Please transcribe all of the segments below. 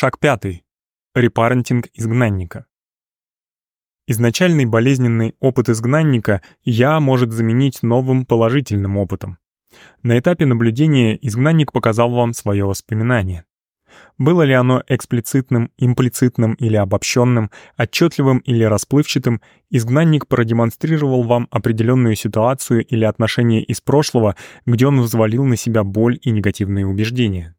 Шаг пятый. Репарентинг изгнанника. Изначальный болезненный опыт изгнанника «я» может заменить новым положительным опытом. На этапе наблюдения изгнанник показал вам свое воспоминание. Было ли оно эксплицитным, имплицитным или обобщенным, отчетливым или расплывчатым, изгнанник продемонстрировал вам определенную ситуацию или отношение из прошлого, где он взвалил на себя боль и негативные убеждения.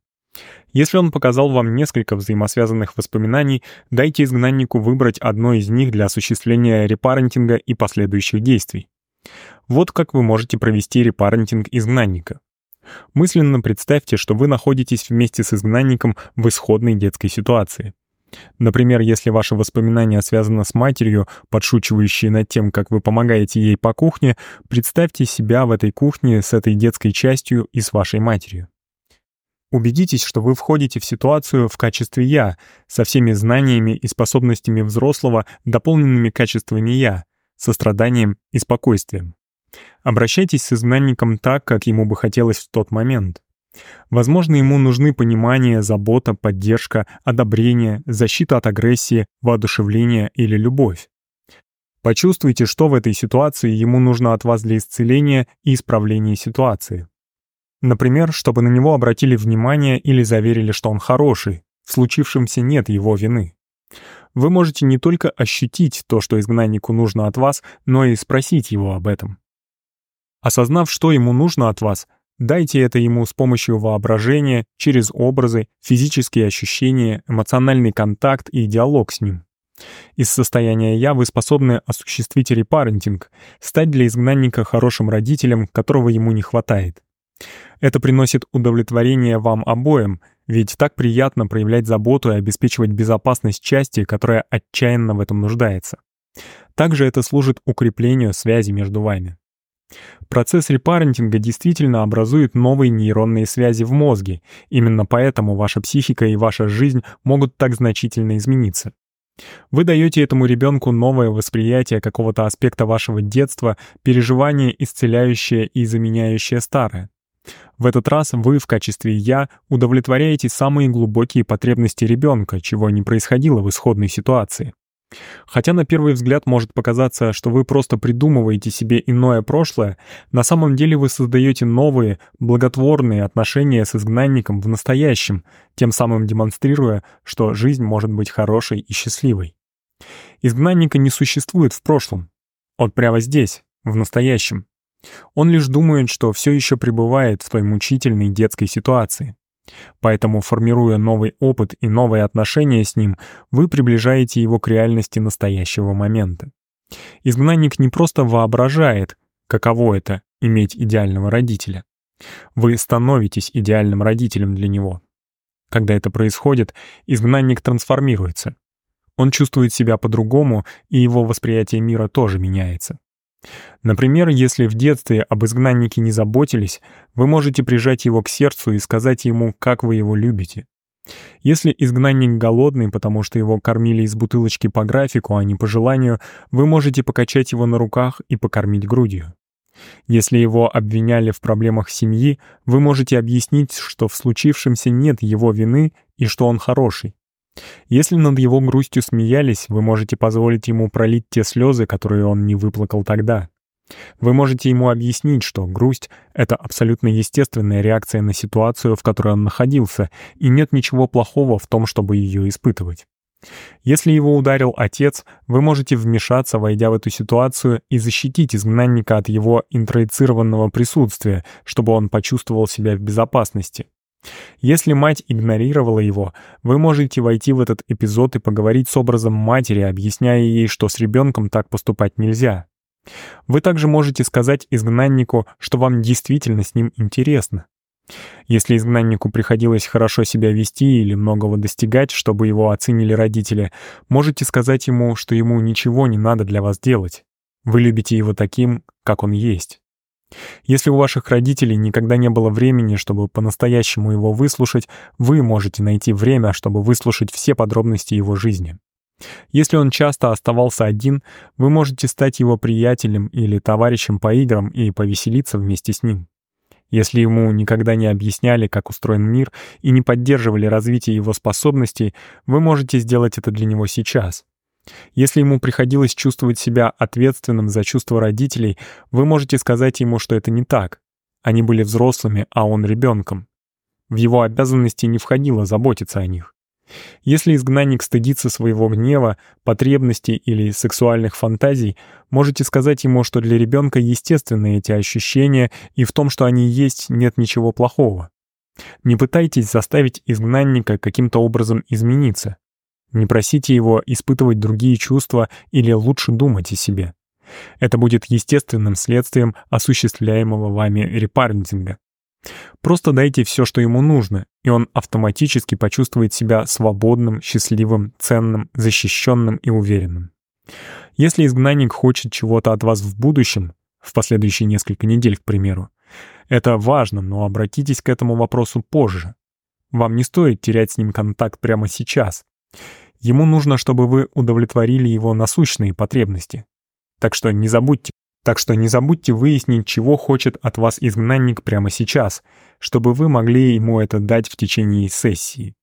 Если он показал вам несколько взаимосвязанных воспоминаний, дайте изгнаннику выбрать одно из них для осуществления репарентинга и последующих действий. Вот как вы можете провести репарентинг изгнанника. Мысленно представьте, что вы находитесь вместе с изгнанником в исходной детской ситуации. Например, если ваше воспоминание связано с матерью, подшучивающей над тем, как вы помогаете ей по кухне, представьте себя в этой кухне с этой детской частью и с вашей матерью. Убедитесь, что вы входите в ситуацию в качестве «я», со всеми знаниями и способностями взрослого, дополненными качествами «я», состраданием и спокойствием. Обращайтесь с изгнанником так, как ему бы хотелось в тот момент. Возможно, ему нужны понимание, забота, поддержка, одобрение, защита от агрессии, воодушевление или любовь. Почувствуйте, что в этой ситуации ему нужно от вас для исцеления и исправления ситуации. Например, чтобы на него обратили внимание или заверили, что он хороший, в случившемся нет его вины. Вы можете не только ощутить то, что изгнаннику нужно от вас, но и спросить его об этом. Осознав, что ему нужно от вас, дайте это ему с помощью воображения, через образы, физические ощущения, эмоциональный контакт и диалог с ним. Из состояния «я» вы способны осуществить репарентинг, стать для изгнанника хорошим родителем, которого ему не хватает. Это приносит удовлетворение вам обоим, ведь так приятно проявлять заботу и обеспечивать безопасность части, которая отчаянно в этом нуждается. Также это служит укреплению связи между вами. Процесс репарентинга действительно образует новые нейронные связи в мозге, именно поэтому ваша психика и ваша жизнь могут так значительно измениться. Вы даете этому ребенку новое восприятие какого-то аспекта вашего детства, переживание, исцеляющее и заменяющее старое. В этот раз вы в качестве «я» удовлетворяете самые глубокие потребности ребенка, чего не происходило в исходной ситуации. Хотя на первый взгляд может показаться, что вы просто придумываете себе иное прошлое, на самом деле вы создаете новые, благотворные отношения с изгнанником в настоящем, тем самым демонстрируя, что жизнь может быть хорошей и счастливой. Изгнанника не существует в прошлом. Он прямо здесь, в настоящем. Он лишь думает, что все еще пребывает в той мучительной детской ситуации. Поэтому, формируя новый опыт и новые отношения с ним, вы приближаете его к реальности настоящего момента. Изгнанник не просто воображает, каково это — иметь идеального родителя. Вы становитесь идеальным родителем для него. Когда это происходит, изгнанник трансформируется. Он чувствует себя по-другому, и его восприятие мира тоже меняется. Например, если в детстве об изгнаннике не заботились, вы можете прижать его к сердцу и сказать ему, как вы его любите. Если изгнанник голодный, потому что его кормили из бутылочки по графику, а не по желанию, вы можете покачать его на руках и покормить грудью. Если его обвиняли в проблемах семьи, вы можете объяснить, что в случившемся нет его вины и что он хороший. Если над его грустью смеялись, вы можете позволить ему пролить те слезы, которые он не выплакал тогда. Вы можете ему объяснить, что грусть — это абсолютно естественная реакция на ситуацию, в которой он находился, и нет ничего плохого в том, чтобы ее испытывать. Если его ударил отец, вы можете вмешаться, войдя в эту ситуацию, и защитить изгнанника от его интроицированного присутствия, чтобы он почувствовал себя в безопасности. Если мать игнорировала его, вы можете войти в этот эпизод и поговорить с образом матери, объясняя ей, что с ребенком так поступать нельзя. Вы также можете сказать изгнаннику, что вам действительно с ним интересно. Если изгнаннику приходилось хорошо себя вести или многого достигать, чтобы его оценили родители, можете сказать ему, что ему ничего не надо для вас делать. Вы любите его таким, как он есть. Если у ваших родителей никогда не было времени, чтобы по-настоящему его выслушать, вы можете найти время, чтобы выслушать все подробности его жизни. Если он часто оставался один, вы можете стать его приятелем или товарищем по играм и повеселиться вместе с ним. Если ему никогда не объясняли, как устроен мир, и не поддерживали развитие его способностей, вы можете сделать это для него сейчас. Если ему приходилось чувствовать себя ответственным за чувства родителей, вы можете сказать ему, что это не так. Они были взрослыми, а он ребенком. В его обязанности не входило заботиться о них. Если изгнанник стыдится своего гнева, потребностей или сексуальных фантазий, можете сказать ему, что для ребенка естественны эти ощущения, и в том, что они есть, нет ничего плохого. Не пытайтесь заставить изгнанника каким-то образом измениться. Не просите его испытывать другие чувства или лучше думать о себе. Это будет естественным следствием осуществляемого вами репарентинга. Просто дайте все, что ему нужно, и он автоматически почувствует себя свободным, счастливым, ценным, защищенным и уверенным. Если изгнанник хочет чего-то от вас в будущем, в последующие несколько недель, к примеру, это важно, но обратитесь к этому вопросу позже. Вам не стоит терять с ним контакт прямо сейчас. Ему нужно, чтобы вы удовлетворили его насущные потребности. Так что не забудьте так что не забудьте выяснить, чего хочет от вас изгнанник прямо сейчас, чтобы вы могли ему это дать в течение сессии.